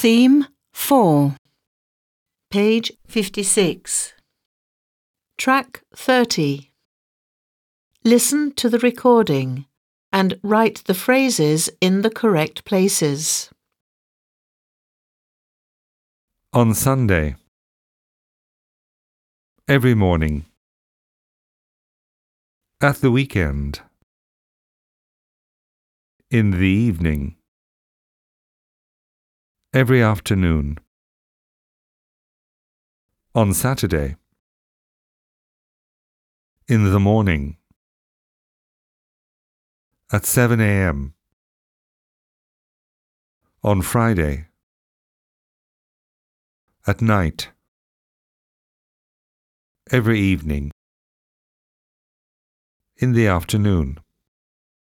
Theme 4. Page 56. Track 30. Listen to the recording and write the phrases in the correct places. On Sunday. Every morning. At the weekend. In the evening. Every afternoon. On Saturday. In the morning. At 7 a.m. On Friday. At night. Every evening. In the afternoon.